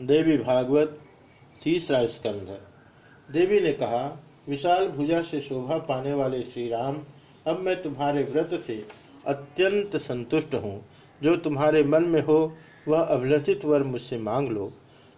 देवी भागवत तीसरा स्कंध। देवी ने कहा, विशाल भुजा से शोभा पाने वाले श्री राम अब मैं तुम्हारे व्रत से अत्यंत संतुष्ट हूँ। जो तुम्हारे मन में हो, वह अभिलषित वर मुझसे मांग लो।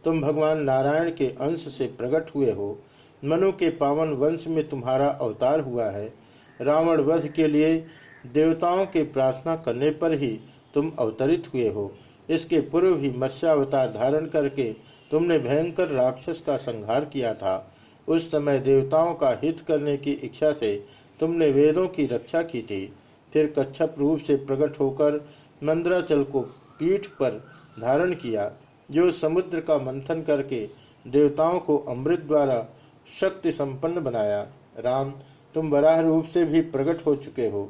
तुम भगवान नारायण के अंश से प्रकट हुए हो। मनु के पावन वंश में तुम्हारा अवतार हुआ है। रावण वध के लिए देवताओं के प्रार्थना करने पर ही तुम अवतरित हुए हो। इसके पूर्व ही मत्स्यावतार धारण करके तुमने भयंकर राक्षस का संहार किया था। उस समय देवताओं का हित करने की इच्छा से तुमने वेदों की रक्षा की थी। फिर कच्छप रूप से प्रकट होकर मंद्राचल को पीठ पर धारण किया, जो समुद्र का मंथन करके देवताओं को अमृत द्वारा शक्ति संपन्न बनाया। राम, तुम वराह रूप से भी प्रकट हो चुके हो।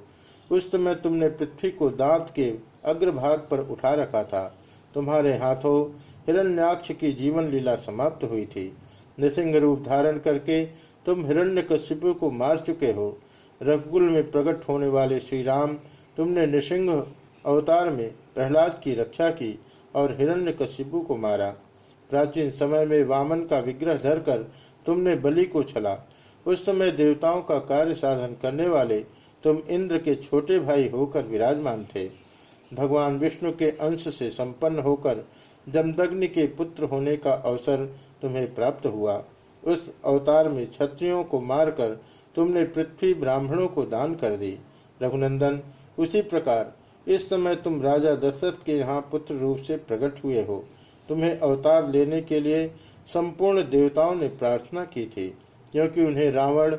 उस समय तुमने पृथ्वी को दांत के अग्रभाग पर उठा रखा था। तुम्हारे हाथों हिरण्याक्ष की जीवन लीला समाप्त हुई थी। निसिंह रूप धारण करके तुम हिरण्य कश्यपु को मार चुके हो। रघुकुल में प्रकट होने वाले श्री राम तुमने नृसिंह अवतार में प्रहलाद की रक्षा की और हिरण्य कश्यपु को मारा। प्राचीन समय में वामन का विग्रह धरकर तुमने बलि को छला। उस समय देवताओं का कार्य साधन करने वाले तुम इंद्र के छोटे भाई होकर विराजमान थे। भगवान विष्णु के अंश से संपन्न होकर जमदग्नि के पुत्र होने का अवसर तुम्हें प्राप्त हुआ। उस अवतार में क्षत्रियों को मारकर तुमने पृथ्वी ब्राह्मणों को दान कर दी। रघुनंदन, उसी प्रकार इस समय तुम राजा दशरथ के यहाँ पुत्र रूप से प्रकट हुए हो। तुम्हें अवतार लेने के लिए संपूर्ण देवताओं ने प्रार्थना की थी, क्योंकि उन्हें रावण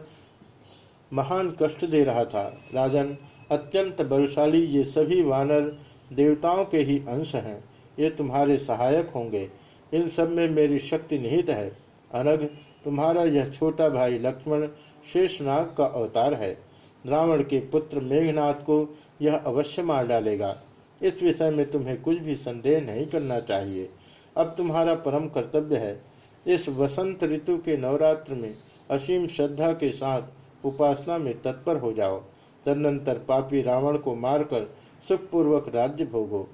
महान कष्ट दे रहा था। राजन, अत्यंत बलशाली ये सभी वानर देवताओं के ही अंश हैं। ये तुम्हारे सहायक होंगे। इन सब में मेरी शक्ति निहित है। अनग तुम्हारा यह छोटा भाई लक्ष्मण शेषनाग का अवतार है। रावण के पुत्र मेघनाथ को यह अवश्य मार डालेगा। इस विषय में तुम्हें कुछ भी संदेह नहीं करना चाहिए। अब तुम्हारा परम कर्तव्य है। इस वसंत ऋतु के नवरात्र में असीम श्रद्धा के साथ उपासना में तत्पर हो जाओ। तदनंतर पापी रावण को मारकर सुखपूर्वक राज्य भोगो।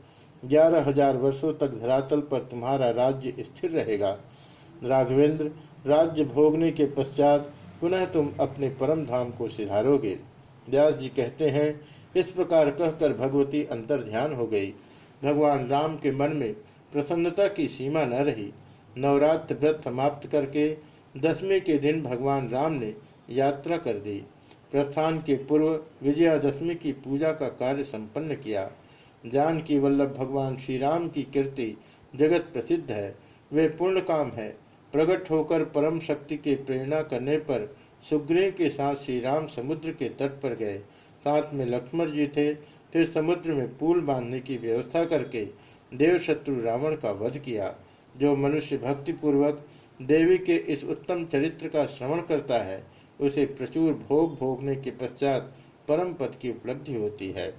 ग्यारह हज़ार वर्षों तक धरातल पर तुम्हारा राज्य स्थिर रहेगा। राघवेंद्र, राज्य भोगने के पश्चात पुनः तुम अपने परम धाम को सिधारोगे। व्यास जी कहते हैं, इस प्रकार कहकर भगवती अंतर ध्यान हो गई। भगवान राम के मन में प्रसन्नता की सीमा न रही। नवरात्र व्रत समाप्त करके दसवें के दिन भगवान राम ने यात्रा कर दी। प्रस्थान के पूर्व विजयादशमी की पूजा का कार्य संपन्न किया। जान की वल्लभ भगवान श्री राम की कीर्ति जगत प्रसिद्ध है, वे पूर्ण काम है। प्रकट होकर परम शक्ति के प्रेरणा करने पर सुग्रीव के साथ श्री राम समुद्र के तट पर गए। साथ में लक्ष्मण जी थे, फिर समुद्र में पुल बांधने की व्यवस्था करके देवशत्रु रावण का वध किया, जो मनुष्य भक्तिपूर्वक देवी के इस उत्तम चरित्र का श्रवण करता है। उसे प्रचुर भोग भोगने के पश्चात परम पद की उपलब्धि होती है।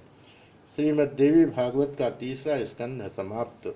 श्रीमद देवी भागवत का तीसरा स्कंध समाप्त।